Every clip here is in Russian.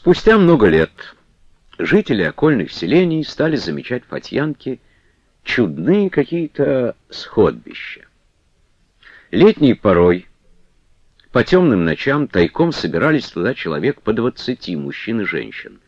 Спустя много лет жители окольных селений стали замечать Фатьянки чудные какие-то сходбища. Летней порой по темным ночам тайком собирались туда человек по двадцати, мужчин и женщин.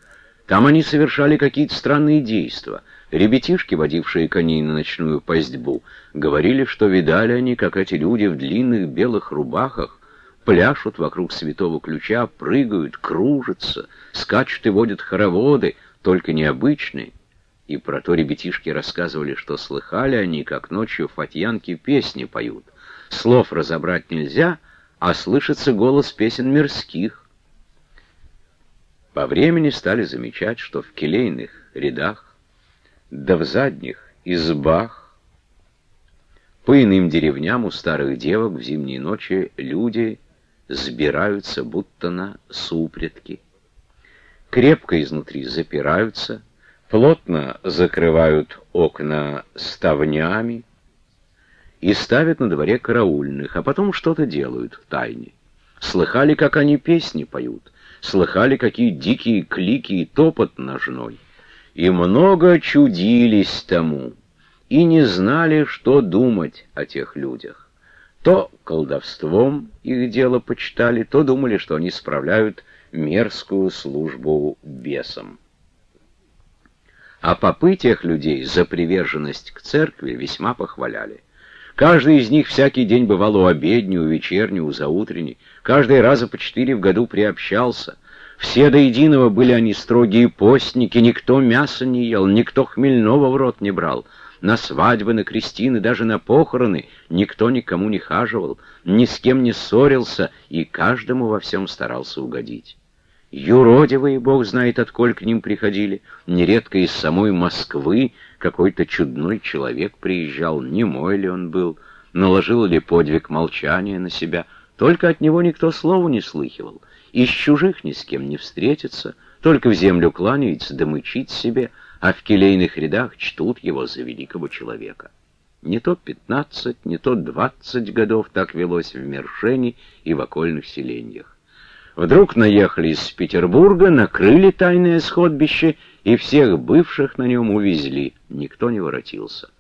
Там они совершали какие-то странные действия. Ребятишки, водившие коней на ночную пастьбу, говорили, что видали они, как эти люди в длинных белых рубахах пляшут вокруг святого ключа, прыгают, кружатся, скачут и водят хороводы, только необычные. И про то ребятишки рассказывали, что слыхали они, как ночью фатьянки песни поют. Слов разобрать нельзя, а слышится голос песен мирских. По времени стали замечать, что в келейных рядах, да в задних избах, по иным деревням у старых девок в зимние ночи люди сбираются, будто на супредки. Крепко изнутри запираются, плотно закрывают окна ставнями и ставят на дворе караульных, а потом что-то делают в тайне. Слыхали, как они песни поют, слыхали, какие дикие клики и топот ножной, и много чудились тому, и не знали, что думать о тех людях. То колдовством их дело почитали, то думали, что они справляют мерзкую службу бесам. А попы тех людей за приверженность к церкви весьма похваляли. Каждый из них всякий день бывал у обедни, у заутренней, каждый раза по четыре в году приобщался. Все до единого были они строгие постники, никто мяса не ел, никто хмельного в рот не брал — на свадьбы, на крестины, даже на похороны никто никому не хаживал, ни с кем не ссорился и каждому во всем старался угодить. Юродивые, бог знает, отколь к ним приходили. Нередко из самой Москвы какой-то чудной человек приезжал, не мой ли он был, наложил ли подвиг молчания на себя. Только от него никто слова не слыхивал. Из чужих ни с кем не встретится, только в землю кланяется да себе — а в келейных рядах чтут его за великого человека. Не то пятнадцать, не то двадцать годов так велось в Мершене и в окольных селениях. Вдруг наехали из Петербурга, накрыли тайное сходбище и всех бывших на нем увезли. Никто не воротился.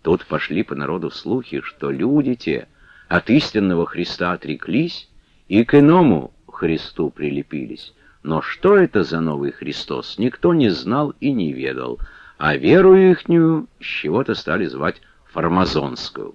Тут пошли по народу слухи, что люди те от истинного Христа отреклись и к иному Христу прилепились. Но что это за новый Христос, никто не знал и не ведал, а веру ихнюю с чего-то стали звать Формазонскую.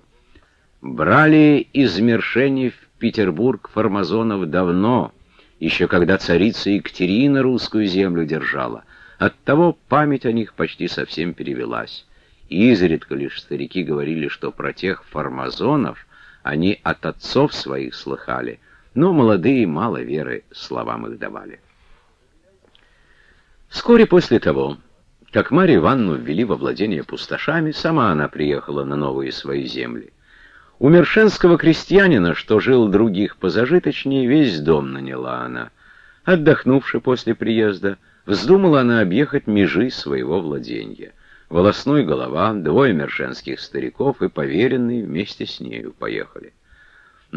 Брали из Мершени в Петербург фармазонов давно, еще когда царица Екатерина русскую землю держала. Оттого память о них почти совсем перевелась. Изредка лишь старики говорили, что про тех фармазонов они от отцов своих слыхали, но молодые мало веры словам их давали. Вскоре после того, как Марию Ивановну ввели во владение пустошами, сама она приехала на новые свои земли. У мершенского крестьянина, что жил других позажиточнее, весь дом наняла она. Отдохнувши после приезда, вздумала она объехать межи своего владения. Волосной голова, двое мершенских стариков и поверенный вместе с нею поехали.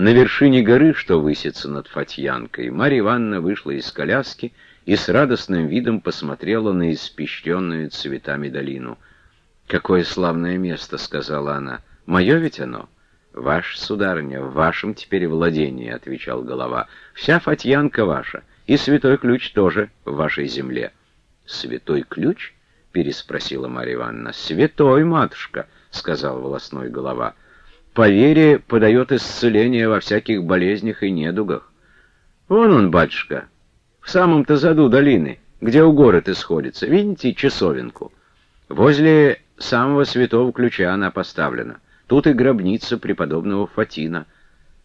На вершине горы, что высится над Фатьянкой, Марья Ивановна вышла из коляски и с радостным видом посмотрела на испещренную цветами долину. «Какое славное место!» — сказала она. «Мое ведь оно?» «Ваш, сударыня, в вашем теперь владении», — отвечал голова. «Вся Фатьянка ваша, и святой ключ тоже в вашей земле». «Святой ключ?» — переспросила Марья Ивановна. «Святой, матушка», — сказал волосной голова. «По вере подает исцеление во всяких болезнях и недугах». «Вон он, батюшка, в самом-то заду долины, где у город исходится. Видите часовенку? Возле самого святого ключа она поставлена. Тут и гробница преподобного Фатина.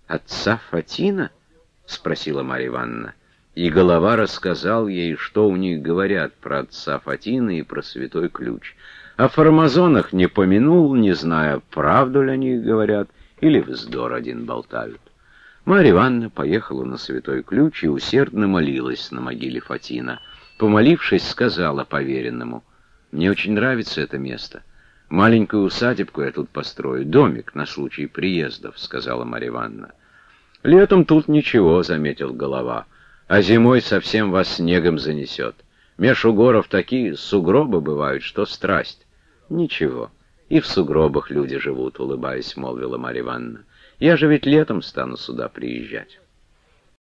«Отца Фатина?» — спросила Марья Ивановна. И голова рассказал ей, что у них говорят про отца Фатина и про святой ключ. О формазонах не помянул, не зная, правду ли они говорят, или вздор один болтают. Марья Ивановна поехала на Святой Ключ и усердно молилась на могиле Фатина. Помолившись, сказала поверенному, «Мне очень нравится это место. Маленькую усадебку я тут построю, домик на случай приездов», — сказала Марья Ивановна. «Летом тут ничего», — заметил голова, а зимой совсем вас снегом занесет. Меж угоров такие сугробы бывают, что страсть. Ничего, и в сугробах люди живут, улыбаясь, молвила Марья Ивановна. Я же ведь летом стану сюда приезжать.